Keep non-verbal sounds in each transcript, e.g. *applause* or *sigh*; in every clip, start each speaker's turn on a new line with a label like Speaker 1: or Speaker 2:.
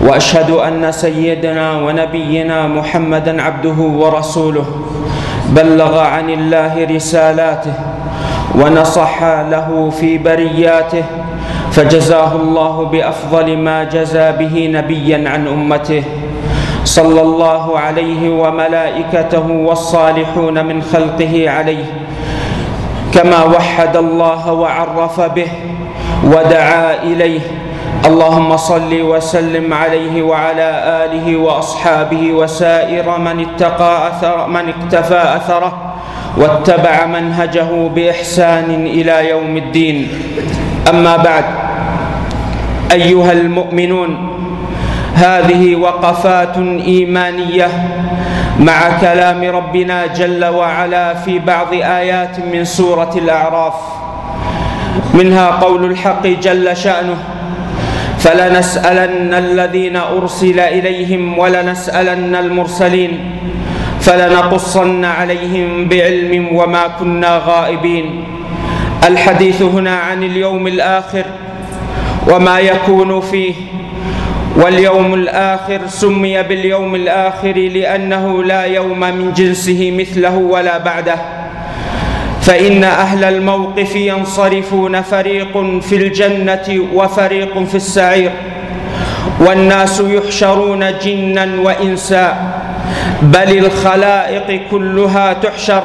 Speaker 1: وأشهد أن سيدنا ونبينا محمدا عبده ورسوله بلغ عن الله رسالاته ونصح له في برياته فجزاه الله بأفضل ما جزى به نبيا عن أمته صلى الله عليه وملائكته والصالحون من خلقه عليه كما وحد الله وعرف به ودعا إليه اللهم صل وسلم عليه وعلى آله وأصحابه وسائر من اتقى اثر من اكتفى أثره واتبع منهجه بإحسان إلى يوم الدين. أما بعد أيها المؤمنون هذه وقفات إيمانية مع كلام ربنا جل وعلا في بعض آيات من سورة الأعراف. منها قول الحق جل شأنه فلنسألن الذين أرسل إليهم ولنسألن المرسلين فلنقصن عليهم بعلم وما كنا غائبين. الحديث هنا عن اليوم الآخر وما يكون فيه واليوم الآخر سمي باليوم الآخر لأنه لا يوم من جنسه مثله ولا بعده. فإن أهل الموقف ينصرفون فريق في الجنة وفريق في السعير. والناس يحشرون جنا وإنسا بل الخلائق كلها تحشر.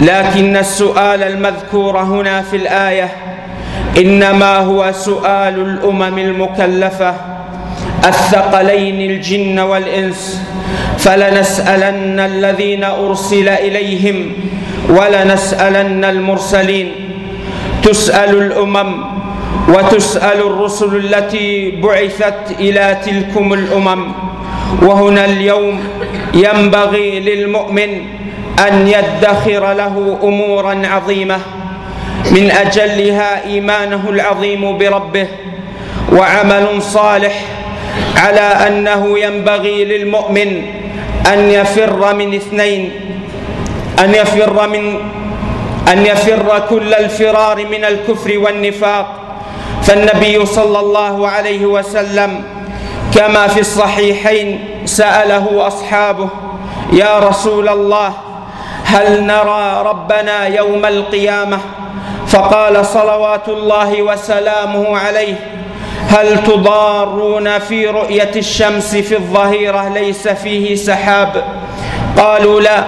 Speaker 1: لكن السؤال المذكور هنا في الآية إنما هو سؤال الأمم المكلفة الثقلين الجن والإنس. فلنسألن الذين أرسل إليهم ولنسألن المرسلين. تسأل الأمم وتسأل الرسل التي بعثت إلى تلكم الأمم. وهنا اليوم ينبغي للمؤمن أن يدخر له أمورا عظيمة. من أجلها إيمانه العظيم بربه وعمل صالح على أنه ينبغي للمؤمن أن يفر من اثنين أن يفر من أن يفر كل الفرار من الكفر والنفاق. فالنبي صلى الله عليه وسلم كما في الصحيحين سأله أصحابه يا رسول الله هل نرى ربنا يوم القيامة؟ فقال صلوات الله وسلامه عليه هل تضارون في رؤية الشمس في الظهيرة ليس فيه سحاب؟ قالوا لا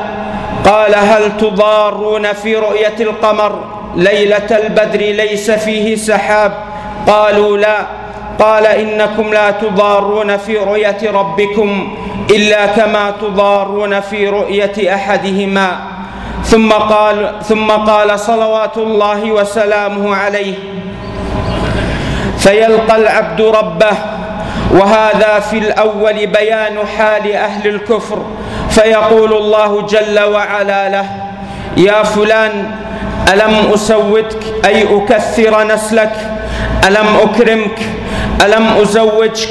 Speaker 1: قال هل تضارون في رؤية القمر ليلة البدر ليس فيه سحاب؟ قالوا لا. قال إنكم لا تضارون في رؤية ربكم إلا كما تضارون في رؤية أحدهما. ثم قال ثم قال صلوات الله وسلامه عليه. فيلقى العبد ربه وهذا في الأول بيان حال أهل الكفر. فيقول الله جل وعلا له يا فلان ألم أسودك؟ أي أكثر نسلك؟ ألم أكرمك؟ ألم أزوجك؟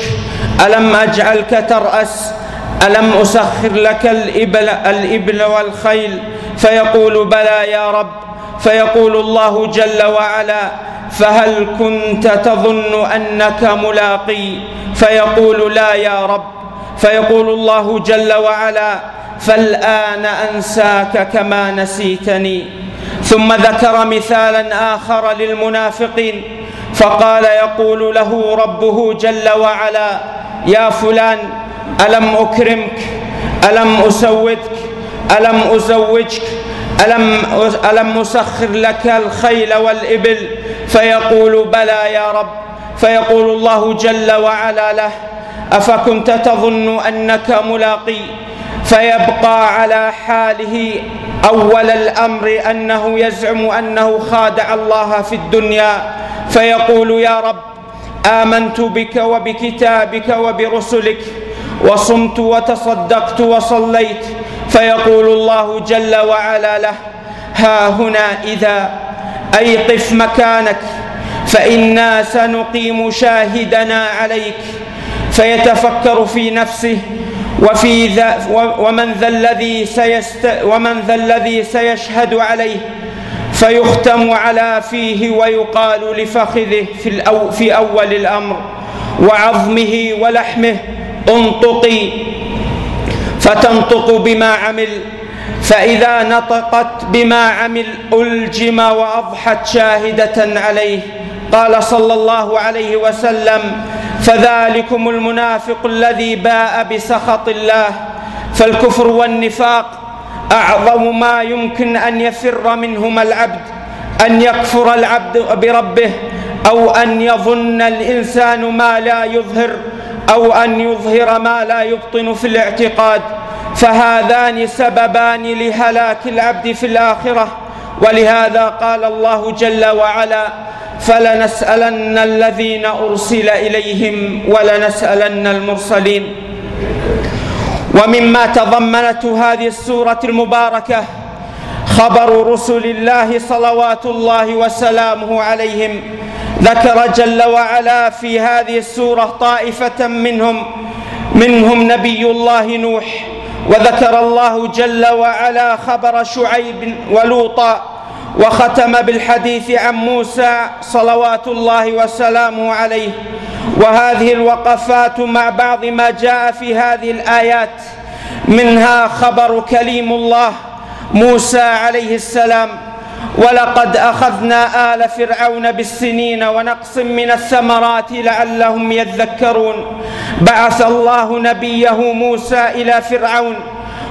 Speaker 1: ألم أجعلك ترأس؟ ألم أسخر لك الإبل الإبل والخيل؟ فيقول بلى يا رب. فيقول الله جل وعلا فهل كنت تظن أنك ملاقي؟ فيقول لا يا رب. فيقول الله جل وعلا فالآن أنساك كما نسيتني. ثم ذكر مثالا آخر للمنافقين فقال يقول له ربه جل وعلا يا فلان ألم أكرمك؟ ألم أسودك؟ ألم أزوجك؟ ألم, ألم أسخر لك الخيل والإبل؟ فيقول بلى يا رب. فيقول الله جل وعلا له أفكنت تظن أنك ملاقي؟ فيبقى على حاله أول الأمر أنه يزعم أنه خادع الله في الدنيا. فيقول يا رب آمنت بك وبكتابك وبرسلك وصمت وتصدقت وصليت. فيقول الله جل وعلا له ها هنا إذا أيقف مكانك. فإنا سنقيم شاهدنا عليك. فيتفكر في نفسه وفي ذا ومن ذا الذي سيست ومن ذا الذي سيشهد عليه. فيختم على فيه ويقال لفخذه في, الأو في أول الأمر. وعظمه ولحمه انطقي. فتنطق بما عمل. فإذا نطقت بما عمل ألجم وأضحت شاهدة عليه. قال صلى الله عليه وسلم فذلكم المنافق الذي باء بسخط الله فالكفر والنفاق أعظم ما يمكن أن يفر منهما العبد أن يكفر العبد بربه أو أن يظن الإنسان ما لا يظهر أو أن يظهر ما لا يبطن في الاعتقاد. فهذان سببان لهلاك العبد في الآخرة ولهذا قال الله جل وعلا فلنسألن الذين أرسل إليهم ولنسألن المرسلين. ومما تضمنته هذه السورة المباركة خبر رسل الله صلوات الله وسلامه عليهم. ذكر جل وعلا في هذه السورة طائفة منهم منهم نبي الله نوح وذكر الله جل وعلا خبر شعيب ولوطا وختم بالحديث عن موسى صلوات الله وسلامه عليه. وهذه الوقفات مع بعض ما جاء في هذه الآيات. منها خبر كليم الله موسى عليه السلام. ولقد أخذنا آل فرعون بالسنين ونقص من الثمرات لعلهم يذكرون. بعث الله نبيه موسى إلى فرعون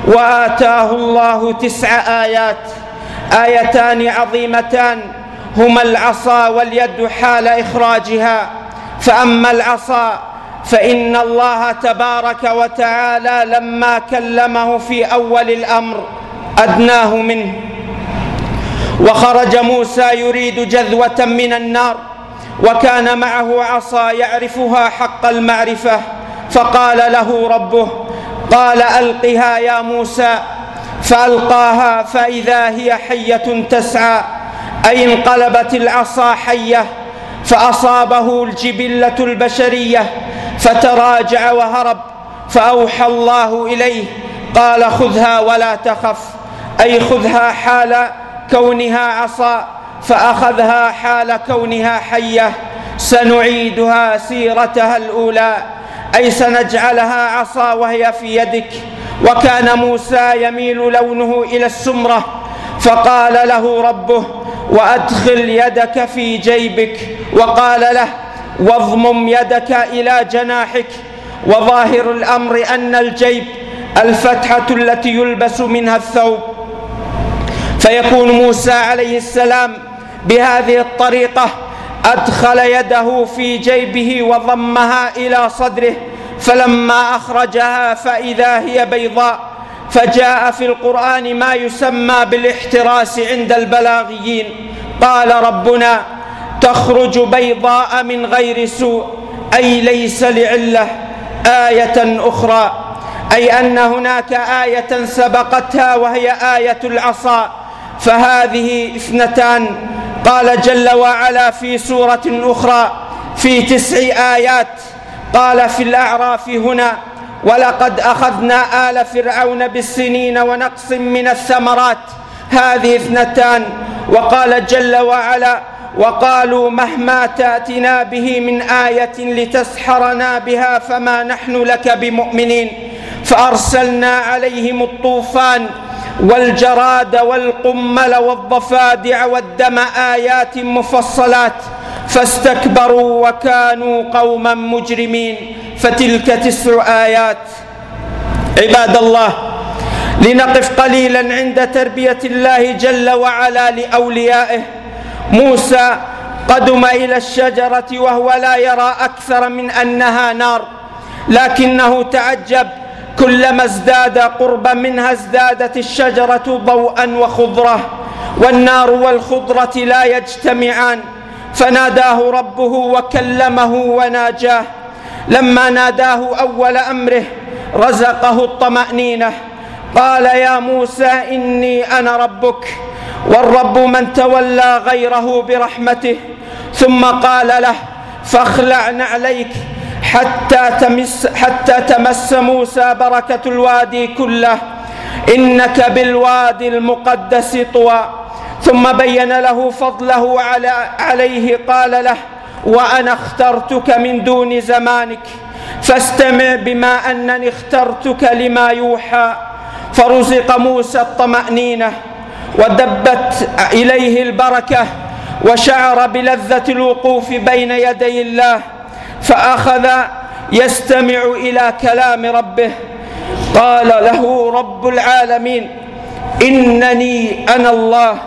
Speaker 1: وآتاه الله تسع آيات. آيتان عظيمتان هما العصا واليد حال إخراجها. فأما العصا فإن الله تبارك وتعالى لما كلمه في أول الأمر أدناه منه. وخرج موسى يريد جذوة من النار وكان معه عصا يعرفها حق المعرفة فقال له ربه قال ألقها يا موسى. فألقاها فإذا هي حية تسعى أي انقلبت العصا حية فأصابه الجبلة البشرية فتراجع وهرب فأوحى الله إليه قال خذها ولا تخف أي خذها حال كونها عصا فأخذها حال كونها حية سنعيدها سيرتها الأولى أي سنجعلها عصا وهي في يدك وكان موسى يميل لونه إلى السمرة فقال له ربه وأدخل يدك في جيبك. وقال له واضمم يدك إلى جناحك. وظاهر الأمر أن الجيب الفتحة التي يلبس منها الثوب. فيكون موسى عليه السلام بهذه الطريقة أدخل يده في جيبه وضمها إلى صدره. فلما أخرجها فإذا هي بيضاء فجاء في القرآن ما يسمى بالإحتراس عند البلاغيين. قال ربنا تخرج بيضاء من غير سوء أي ليس لعلة آية أخرى أي أن هناك آية سبقتها وهي آية العصا. فهذه اثنتان. قال جل وعلا في سورة أخرى في تسع آيات قال في الأعراف هنا ولقد أخذنا آل فرعون بالسنين ونقص من الثمرات هذه اثنتان. وقال جل وعلا وقالوا مهما تأتنا به من آية لتسحرنا بها فما نحن لك بمؤمنين. فأرسلنا عليهم الطوفان والجراد والقمل والضفادع والدم آيات مفصلات فاستكبروا وكانوا قوما مجرمين. فتلك تسع آيات. عباد الله لنقف قليلا عند تربية الله جل وعلا لأوليائه. موسى قدم إلى الشجرة وهو لا يرى أكثر من أنها نار لكنه تعجب. كلما ازداد قربا منها ازدادت الشجرة ضوءا وخضرة والنار والخضرة لا يجتمعان. فناداه ربه وكلمه وناجاه. لما ناداه أول أمره رزقه الطمأنينة. قال يا موسى إني أنا ربك. والرب من تولى غيره برحمته. ثم قال له فاخلع نعليك حتى تمس حتى تمس موسى بركة الوادي كله. إنك بالوادي المقدس طوى. ثم بين له فضله على عليه قال له وأنا اخترتك من دون زمانك فاستمع بما أنني اخترتك لما يوحى. فرزق موسى الطمأنينة ودبت إليه البركة وشعر بلذة الوقوف بين يدي الله فأخذ يستمع إلى كلام ربه. قال له رب العالمين إنني أنا الله.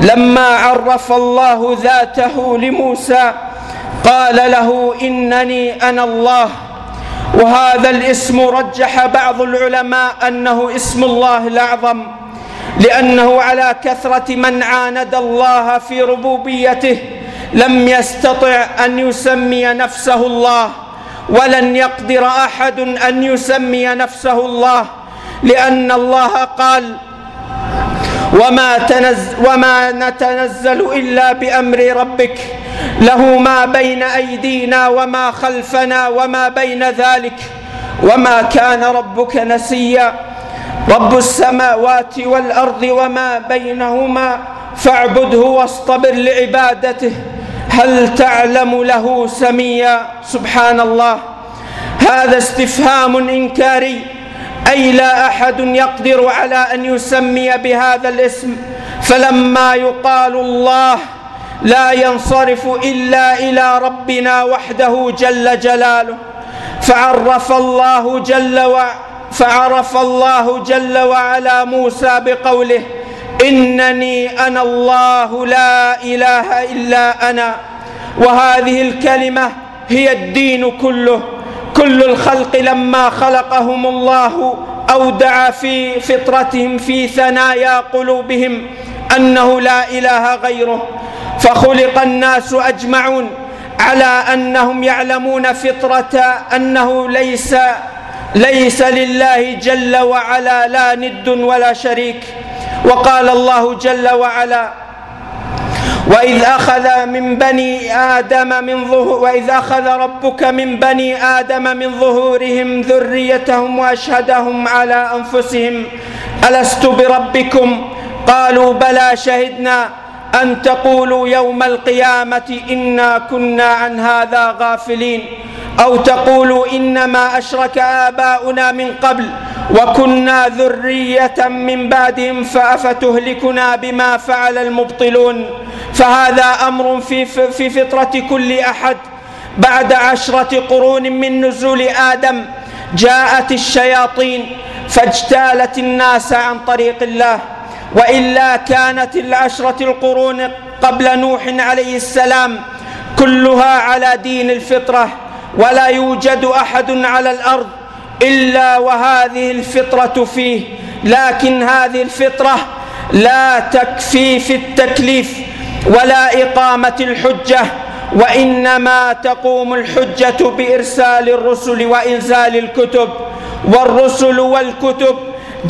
Speaker 1: لما عرف الله ذاته لموسى قال له إنني أنا الله. وهذا الاسم رجح بعض العلماء أنه اسم الله الأعظم لأنه على كثرة من عاند الله في ربوبيته لم يستطع أن يسمي نفسه الله ولن يقدر أحد أن يسمي نفسه الله لأن الله قال وما, تنز وما نتنزل إلا بأمر ربك. له ما بين أيدينا وما خلفنا وما بين ذلك. وما كان ربك نسيا. رب السماوات والأرض وما بينهما فاعبده واصطبر لعبادته. هل تعلم له سميا؟ سبحان الله. هذا استفهام إنكاري. أي لا أحد يقدر على أن يسمي بهذا الاسم. فلما يقال الله لا ينصرف إلا إلى ربنا وحده جل جلاله. فعرف الله جل وعلا فعرف الله جل وعلا موسى بقوله إنني أنا الله لا إله إلا أنا. وهذه الكلمة هي الدين كله. كل الخلق لما خلقهم الله أودع في فطرتهم في ثنايا قلوبهم أنه لا إله غيره فخلق الناس أجمعون على أنهم يعلمون فطرة أنه ليس ليس لله جل وعلا لا ند ولا شريك وقال الله جل وعلا وإذ أخذ من بني آدم من ظهور وإذ أخذ ربك من بني آدم من ظهورهم ذريتهم وأشهدهم على أنفسهم. ألست بربكم؟ قالوا بلى شهدنا أن تقولوا يوم القيامة إنا كنا عن هذا غافلين. أو تقولوا إنما أشرك آباؤنا من قبل وكنا ذرية من بعدهم فأفتهلكنا بما فعل المبطلون. فهذا أمر في في فطرة كل أحد. بعد عشرة قرون من نزول آدم جاءت الشياطين فاجتالت الناس عن طريق الله. وإلا كانت العشرة القرون قبل نوح عليه السلام كلها على دين الفطرة ولا يوجد أحد على الأرض إلا وهذه الفطرة فيه. لكن هذه الفطرة لا تكفي في التكليف. ولا إقامة الحجة وإنما تقوم الحجة بإرسال الرسل وإنزال الكتب. والرسل والكتب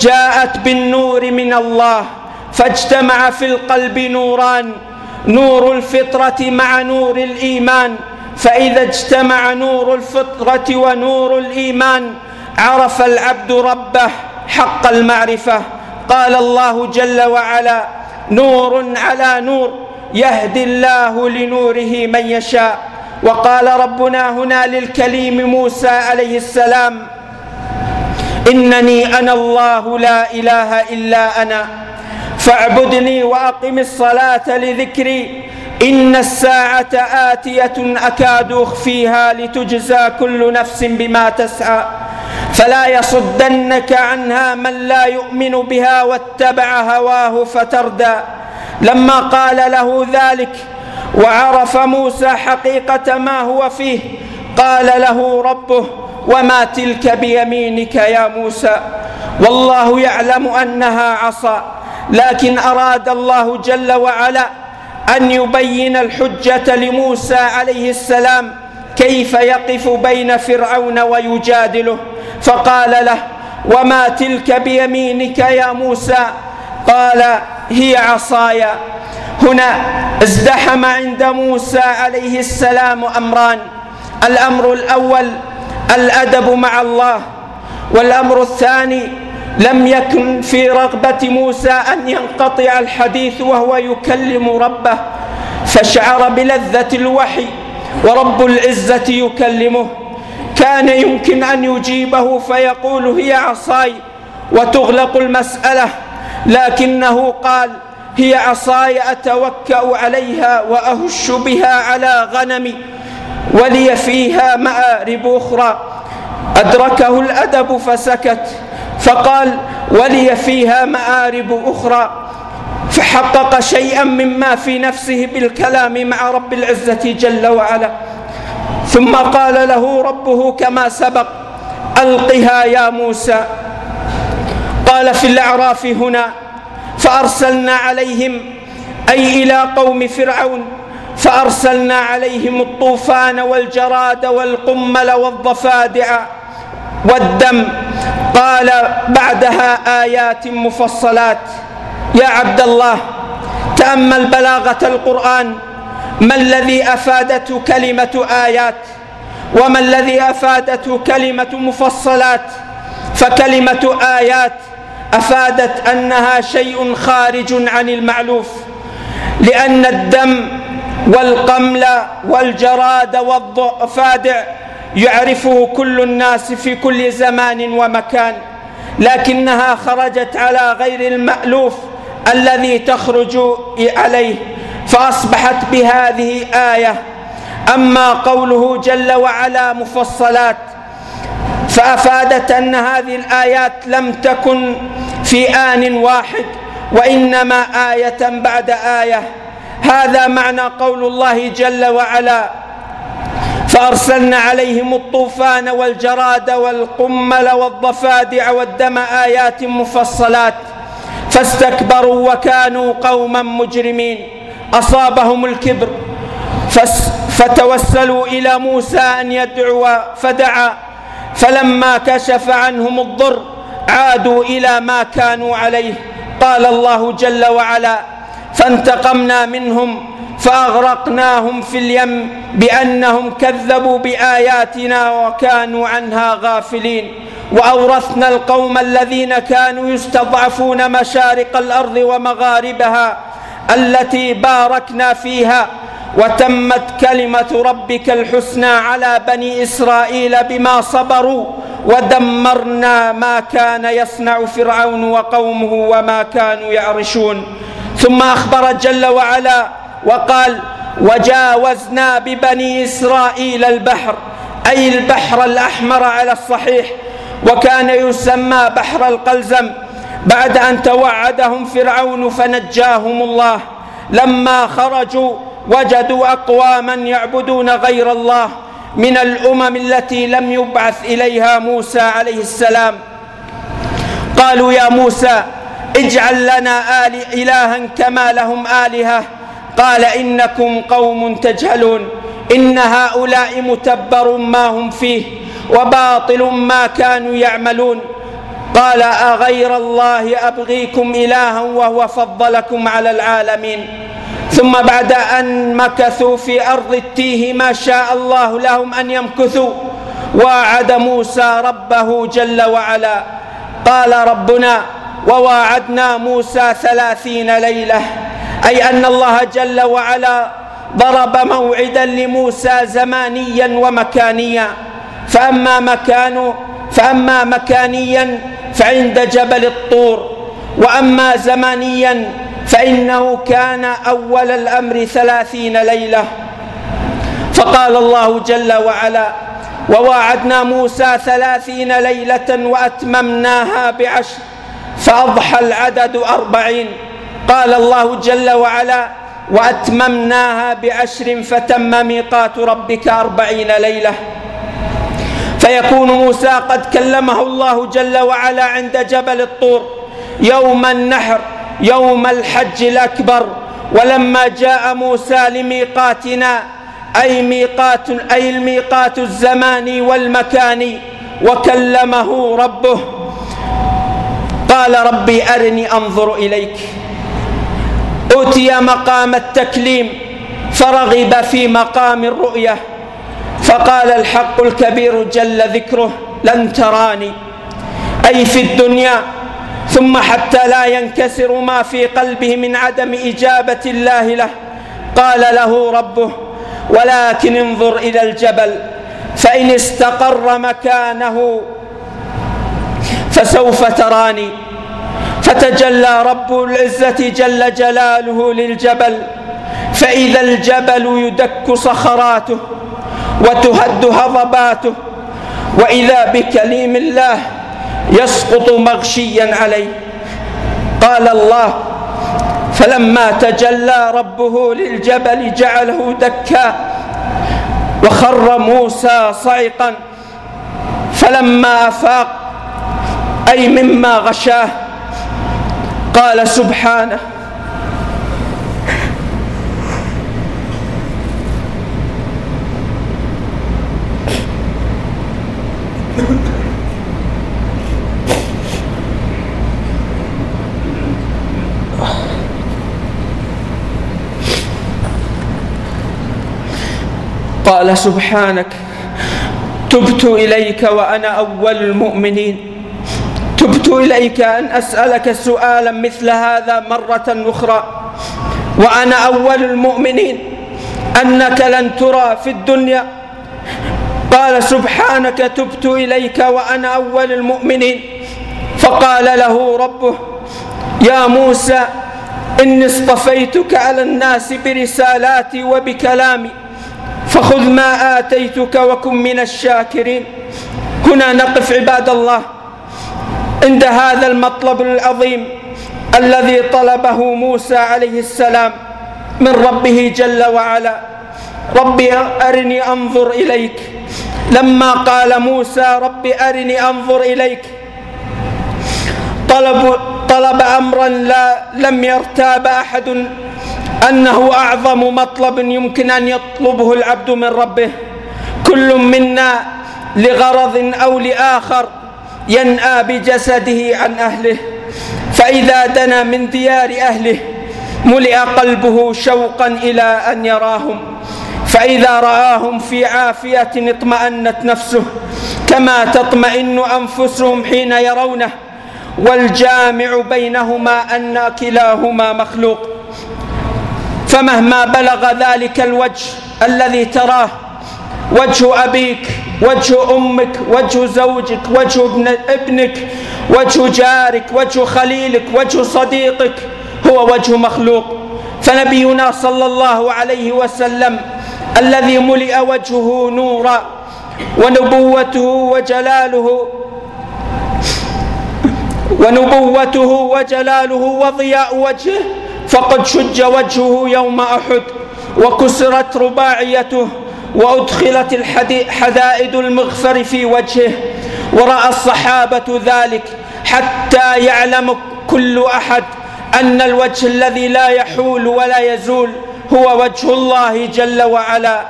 Speaker 1: جاءت بالنور من الله فاجتمع في القلب نوران. نور الفطرة مع نور الإيمان فإذا اجتمع نور الفطرة ونور الإيمان عرف العبد ربه حق المعرفة. قال الله جل وعلا نور على نور. يهدي الله لنوره من يشاء. وقال ربنا هنا للكليم موسى عليه السلام إنني أنا الله لا إله إلا أنا فاعبدني وأقم الصلاة لذكري إن الساعة آتية أكاد أخفيها لتجزى كل نفس بما تسعى. فلا يصدنك عنها من لا يؤمن بها واتبع هواه فتردى. لما قال له ذلك وعرف موسى حقيقة ما هو فيه قال له ربه وما تلك بيمينك يا موسى؟ والله يعلم أنها عصا لكن أراد الله جل وعلا أن يبين الحجة لموسى عليه السلام كيف يقف بين فرعون ويجادله فقال له وما تلك بيمينك يا موسى؟ قال هي عصاي. هنا ازدحم عند موسى عليه السلام أمران. الأمر الأول الأدب مع الله. والأمر الثاني لم يكن في رغبة موسى أن ينقطع الحديث وهو يكلم ربه. فشعر بلذة الوحي ورب العزة يكلمه. كان يمكن أن يجيبه فيقول هي عصاي. وتغلق المسألة. لكنه قال هي عصاي أتوكأ عليها وأهش بها على غنمي ولي فيها مآرب أخرى. أدركه الأدب فسكت فقال ولي فيها مآرب أخرى. فحقق شيئا مما في نفسه بالكلام مع رب العزة جل وعلا. ثم قال له ربه كما سبق ألقها يا موسى. قال في الأعراف هنا فأرسلنا عليهم أي إلى قوم فرعون فأرسلنا عليهم الطوفان والجراد والقمل والضفادع والدم. قال بعدها آيات مفصلات. يا عبد الله تأمل بلاغة القرآن. ما الذي أفادته كلمة آيات؟ وما الذي أفادته كلمة مفصلات؟ فكلمة آيات أفادت أنها شيء خارج عن المعلوف لأن الدم والقمل والجراد والضفادع يعرفه كل الناس في كل زمان ومكان لكنها خرجت على غير المألوف الذي تخرج عليه فأصبحت بهذه آية. أما قوله جل وعلا مفصلات فافادت ان هذه الآيات لم تكن في آن واحد وإنما آية بعد آية. هذا معنى قول الله جل وعلا فارسلنا عليهم الطوفان والجراد والقمل والضفادع والدم آيات مفصلات فاستكبروا وكانوا قوما مجرمين. أصابهم الكبر فتوسلوا إلى موسى أن يدعو فدعا. فلما كشف عنهم الضر عادوا إلى ما كانوا عليه. قال الله جل وعلا فانتقمنا منهم فأغرقناهم في اليم بأنهم كذبوا بآياتنا وكانوا عنها غافلين. وأورثنا القوم الذين كانوا يستضعفون مشارق الأرض ومغاربها التي باركنا فيها وتمت كلمة ربك الحسنى على بني إسرائيل بما صبروا ودمرنا ما كان يصنع فرعون وقومه وما كانوا يعرشون. ثم أخبر جل وعلا وقال وجاوزنا ببني إسرائيل البحر أي البحر الأحمر على الصحيح وكان يسمى بحر القلزم. بعد أن توعدهم فرعون فنجاهم الله. لما خرجوا وجدوا أقواما يعبدون غير الله من الأمم التي لم يبعث إليها موسى عليه السلام. قالوا يا موسى اجعل لنا آل الها كما لهم آلهة. قال إنكم قوم تجهلون. إن هؤلاء متبر ما هم فيه وباطل ما كانوا يعملون. قال أغير الله أبغيكم الها وهو فضلكم على العالمين. ثم بعد أن مكثوا في أرض التيه ما شاء الله لهم أن يمكثوا واعد موسى ربه جل وعلا. قال ربنا وواعدنا موسى ثلاثين ليلة. أي أن الله جل وعلا ضرب موعدا لموسى زمانيا ومكانيا. فأما مكان فأما مكانيا فعند جبل الطور. وأما زمانيا فإنه كان أول الأمر ثلاثين ليلة. فقال الله جل وعلا وواعدنا موسى ثلاثين ليلة وأتممناها بعشر فأضحى العدد أربعين. قال الله جل وعلا وأتممناها بعشر فتم ميقات ربك أربعين ليلة. فيكون موسى قد كلمه الله جل وعلا عند جبل الطور يوم النحر. يوم الحج الأكبر ولما جاء موسى لميقاتنا أي ميقات أي الميقات الزماني والمكاني وكلمه ربه قال ربي أرني أنظر إليك. أوتي مقام التكليم فرغب في مقام الرؤية. فقال الحق الكبير جل ذكره لن تراني. أي في الدنيا ثم حتى لا ينكسر ما في قلبه من عدم إجابة الله له. قال له ربه ولكن انظر إلى الجبل فإن استقر مكانه فسوف تراني. فتجلى رب العزة جل جلاله للجبل فإذا الجبل يدك صخراته وتهد هضباته وإذا بكليم الله يسقط مغشيا عليه قال الله فلما تجلى ربه للجبل جعله دكا وخر موسى صعقا فلما أفاق أي مما غشاه قال سبحانه قال سبحانك تبت إليك وأنا أول المؤمنين. تبت إليك أن أسألك سؤالا مثل هذا مرة أخرى. وأنا أول المؤمنين. أنك لن ترى في الدنيا. قال سبحانك تبت إليك وأنا أول المؤمنين. فقال له ربه يا موسى إني اصطفيتك على الناس برسالاتي وبكلامي. فخذ ما آتيتك وكن من الشاكرين. هنا نقف عباد الله. عند هذا المطلب العظيم الذي طلبه موسى عليه السلام من ربه جل وعلا. ربي أرني أنظر إليك. لما قال موسى ربي أرني أنظر إليك. طلب طلب أمرا لا لم يرتاب أحد. أنه أعظم مطلب يمكن أن يطلبه العبد من ربه. كل منا لغرض أو لآخر ينأى بجسده عن أهله. فإذا دنا من ديار أهله ملئ قلبه شوقا إلى أن يراهم. فإذا رآهم في عافية اطمأنت نفسه. كما تطمئن أنفسهم حين يرونه. والجامع بينهما أن كلاهما مخلوق. فمهما بلغ ذلك الوجه الذي تراه وجه أبيك وجه أمك وجه زوجك وجه ابن ابنك وجه جارك وجه خليلك وجه صديقك هو وجه مخلوق. فنبينا صلى الله عليه وسلم الذي ملئ وجهه نورا ونبوته وجلاله ونبوته وجلاله وضياء وجهه فقد شج وجهه يوم أحد وكسرت رباعيته وأدخلت الحدائد المغفر في وجهه ورأى الصحابة ذلك حتى يعلم كل أحد أن الوجه الذي لا يحول ولا يزول هو وجه الله جل وعلا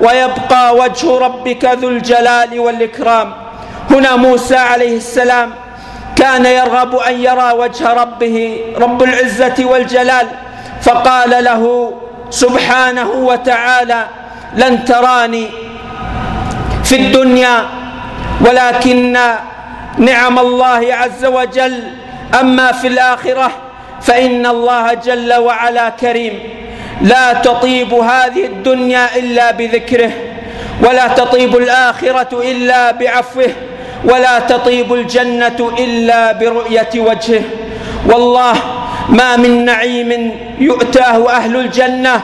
Speaker 1: ويبقى وجه ربك ذو الجلال والإكرام. هنا موسى عليه السلام كان يرغب أن يرى وجه ربه رب العزة والجلال. فقال له سبحانه وتعالى لن تراني في الدنيا ولكن نعم الله عز وجل. أما في الآخرة فإن الله جل وعلا كريم. لا تطيب هذه الدنيا إلا بذكره ولا تطيب الآخرة إلا بعفوه. ولا تطيب الجنة إلا برؤية وجهه. والله ما من نعيم يؤتاه أهل الجنة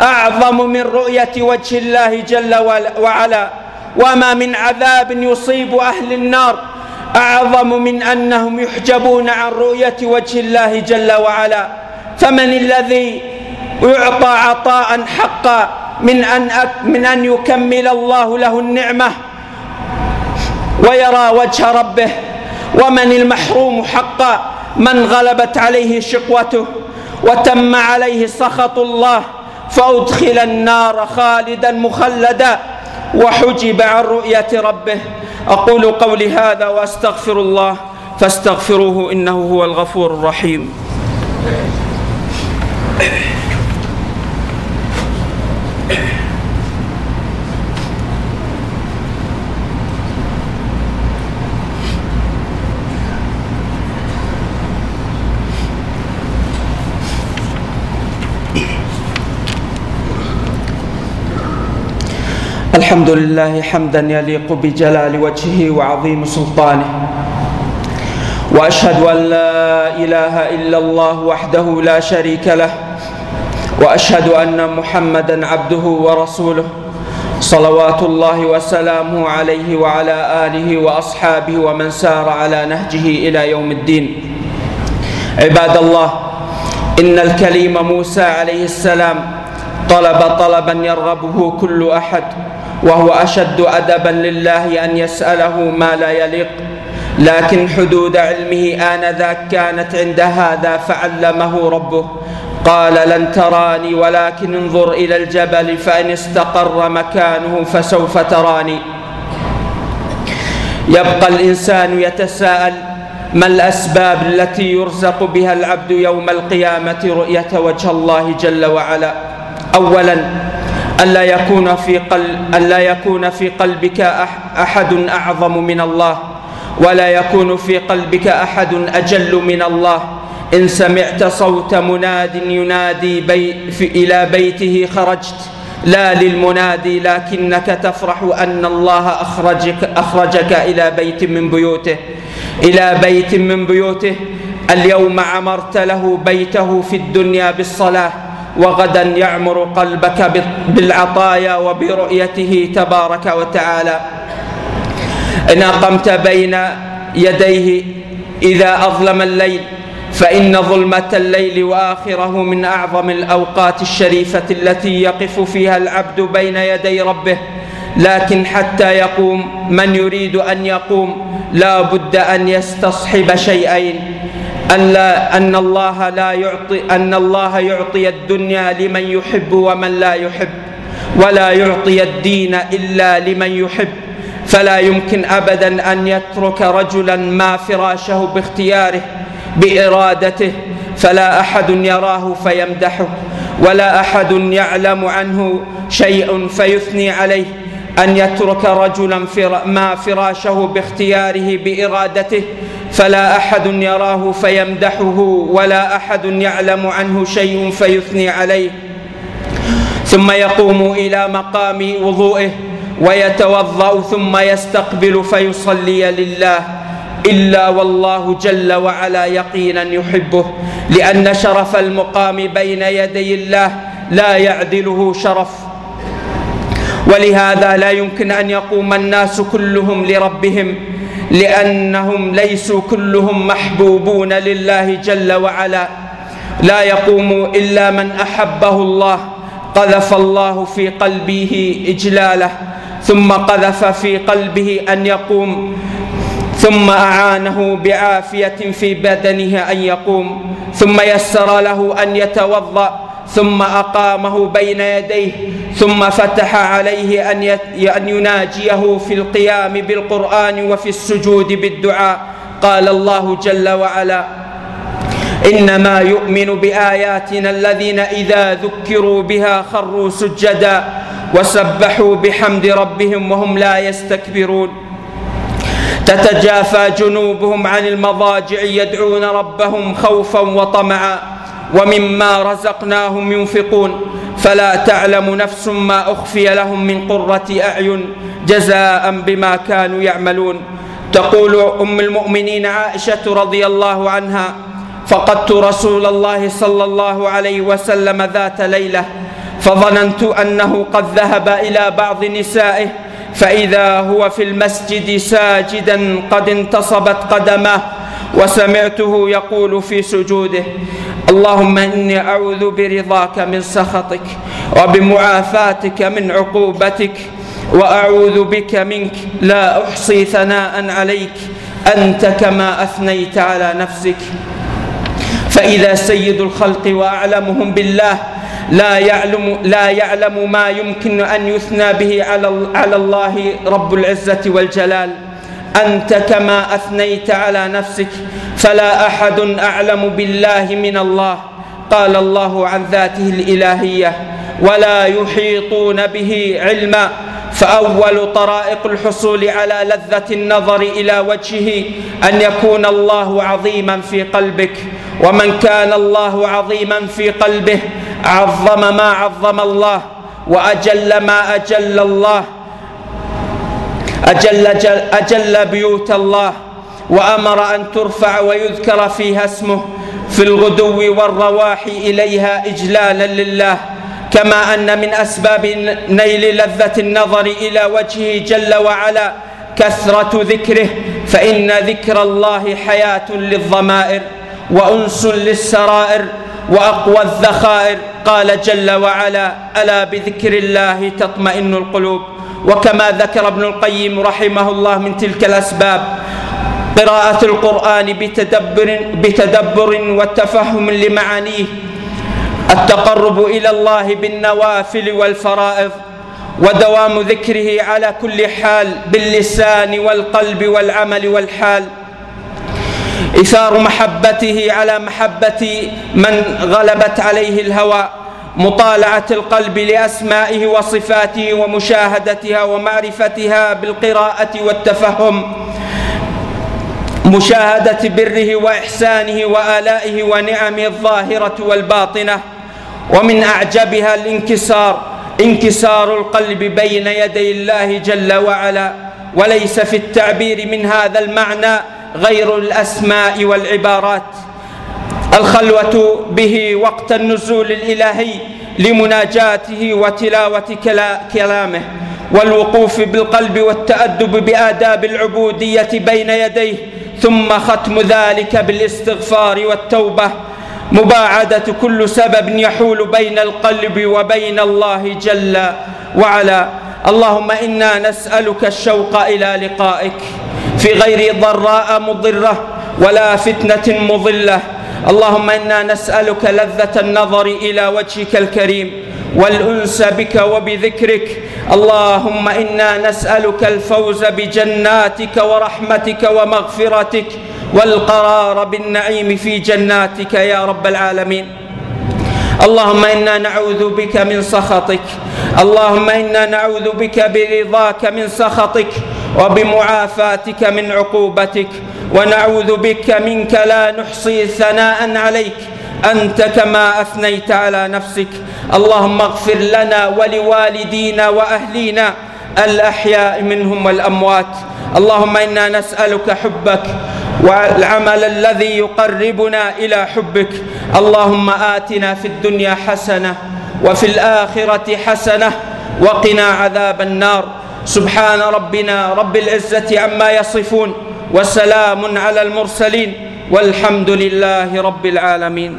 Speaker 1: أعظم من رؤية وجه الله جل وعلا. وما من عذاب يصيب أهل النار أعظم من أنهم يحجبون عن رؤية وجه الله جل وعلا. فمن الذي يعطى عطاء حقا من أن, من أن يكمل الله له النعمة ويرى وجه ربه ومن المحروم حقا من غلبت عليه شقوته وتم عليه سخط الله فأدخل النار خالدا مخلدا وحجب عن رؤية ربه. أقول قولي هذا وأستغفر الله فاستغفروه إنه هو الغفور الرحيم. *coughs* الحمد لله حمدا يليق بجلال وجهه وعظيم سلطانه. وأشهد أن لا إله إلا الله وحده لا شريك له. وأشهد أن محمدا عبده ورسوله. صلوات الله وسلامه عليه وعلى آله وأصحابه ومن سار على نهجه إلى يوم الدين. عباد الله إن الكليم موسى عليه السلام طلب طلبا يرغبه كل أحد. وهو أشد أدبا لله أن يسأله ما لا يليق. لكن حدود علمه آنذاك كانت عند هذا فعلمه ربه. قال لن تراني ولكن انظر إلى الجبل فإن استقر مكانه فسوف تراني. يبقى الإنسان يتساءل ما الأسباب التي يرزق بها العبد يوم القيامة رؤية وجه الله جل وعلا؟ أولا ألا يكون في قلب ألا يكون في قلبك أحد أعظم من الله ولا يكون في قلبك أحد أجل من الله. إن سمعت صوت مناد ينادي بي في إلى بيته خرجت. لا للمنادي لكنك تفرح أن الله أخرجك, أخرجك إلى بيت من بيوته. إلى بيت من بيوته. اليوم عمرت له بيته في الدنيا بالصلاة. وغدا يعمر قلبك بالعطايا وبرؤيته تبارك وتعالى. إن أقمت بين يديه إذا أظلم الليل فإن ظلمة الليل وآخره من أعظم الأوقات الشريفة التي يقف فيها العبد بين يدي ربه. لكن حتى يقوم من يريد أن يقوم لا بد أن يستصحب شيئين. أن, لا أن الله لا يعطي أن الله يعطي الدنيا لمن يحب ومن لا يحب ولا يعطي الدين إلا لمن يحب فلا يمكن أبدا أن يترك رجلا ما فراشه باختياره بإرادته فلا أحد يراه فيمدحه ولا أحد يعلم عنه شيء فيثني عليه أن يترك رجلا ما فراشه باختياره بإرادته فلا أحد يراه فيمدحه ولا أحد يعلم عنه شيء فيثني عليه. ثم يقوم إلى مقام وضوئه ويتوضأ ثم يستقبل فيصلي لله. إلا والله جل وعلا يقينا يحبه لأن شرف المقام بين يدي الله لا يعدله شرف. ولهذا لا يمكن أن يقوم الناس كلهم لربهم. لأنهم ليسوا كلهم محبوبون لله جل وعلا. لا يقوم إلا من أحبه الله. قذف الله في قلبه إجلاله. ثم قذف في قلبه أن يقوم. ثم أعانه بعافية في بدنه أن يقوم. ثم يسر له أن يتوضأ. ثم أقامه بين يديه. ثم فتح عليه أن يناجيه في القيام بالقرآن وفي السجود بالدعاء. قال الله جل وعلا إنما يؤمن بآياتنا الذين إذا ذكروا بها خروا سجدا وسبحوا بحمد ربهم وهم لا يستكبرون. تتجافى جنوبهم عن المضاجع يدعون ربهم خوفا وطمعا ومما رزقناهم ينفقون. فلا تعلم نفس ما أخفي لهم من قرة أعين جزاء بما كانوا يعملون. تقول أم المؤمنين عائشة رضي الله عنها فقدت رسول الله صلى الله عليه وسلم ذات ليلة فظننت أنه قد ذهب إلى بعض نسائه فإذا هو في المسجد ساجدا قد انتصبت قدماه وسمعته يقول في سجوده اللهم إني أعوذ برضاك من سخطك وبمعافاتك من عقوبتك وأعوذ بك منك لا أحصي ثناء عليك أنت كما أثنيت على نفسك فإذا سيد الخلق وأعلمهم بالله لا يعلم لا يعلم ما يمكن أن يثنى به على على الله رب العزة والجلال أنت كما أثنيت على نفسك فلا أحد أعلم بالله من الله. قال الله عن ذاته الإلهية ولا يحيطون به علما. فأول طرائق الحصول على لذة النظر إلى وجهه أن يكون الله عظيما في قلبك. ومن كان الله عظيما في قلبه عظم ما عظم الله وأجل ما أجل الله. أجل, أجل, أجل بيوت الله وأمر أن ترفع ويذكر فيها اسمه في الغدو والرواح إليها إجلالا لله كما أن من أسباب نيل لذة النظر إلى وجهه جل وعلا كثرة ذكره فإن ذكر الله حياة للضمائر وأنس للسرائر وأقوى الذخائر. قال جل وعلا ألا بذكر الله تطمئن القلوب؟ وكما ذكر ابن القيم رحمه الله من تلك الأسباب قراءة القرآن بتدبر, بتدبر والتفهم لمعانيه التقرب إلى الله بالنوافل والفرائض ودوام ذكره على كل حال باللسان والقلب والعمل والحال. إثار محبته على محبة من غلبت عليه الهوى. مطالعة القلب لأسمائه وصفاته ومشاهدتها ومعرفتها بالقراءة والتفهم مشاهدة بره وإحسانه وآلائه ونعمه الظاهرة والباطنة ومن أعجبها الانكسار انكسار القلب بين يدي الله جل وعلا وليس في التعبير من هذا المعنى غير الأسماء والعبارات. الخلوة به وقت النزول الإلهي لمناجاته وتلاوة كلامه والوقوف بالقلب والتأدب بآداب العبودية بين يديه ثم ختم ذلك بالإستغفار والتوبة. مباعدة كل سبب يحول بين القلب وبين الله جل وعلا. اللهم إنا نسألك الشوق إلى لقائك في غير ضراء مضرة ولا فتنة مضلة. اللهم إنا نسألك لذة النظر إلى وجهك الكريم والأنس بك وبذكرك. اللهم إنا نسألك الفوز بجناتك ورحمتك ومغفرتك والقرار بالنعيم في جناتك يا رب العالمين. اللهم إنا نعوذ بك من سخطك. اللهم إنا نعوذ بك برضاك من سخطك. وبمعافاتك من عقوبتك ونعوذ بك منك لا نحصي ثناء عليك أنت كما أثنيت على نفسك. اللهم اغفر لنا ولوالدينا وأهلينا الأحياء منهم والأموات. اللهم إنا نسألك حبك والعمل الذي يقربنا إلى حبك. اللهم آتنا في الدنيا حسنة وفي الآخرة حسنة وقنا عذاب النار. سبحان ربنا رب العزة عما يصفون وسلام على المرسلين والحمد لله رب العالمين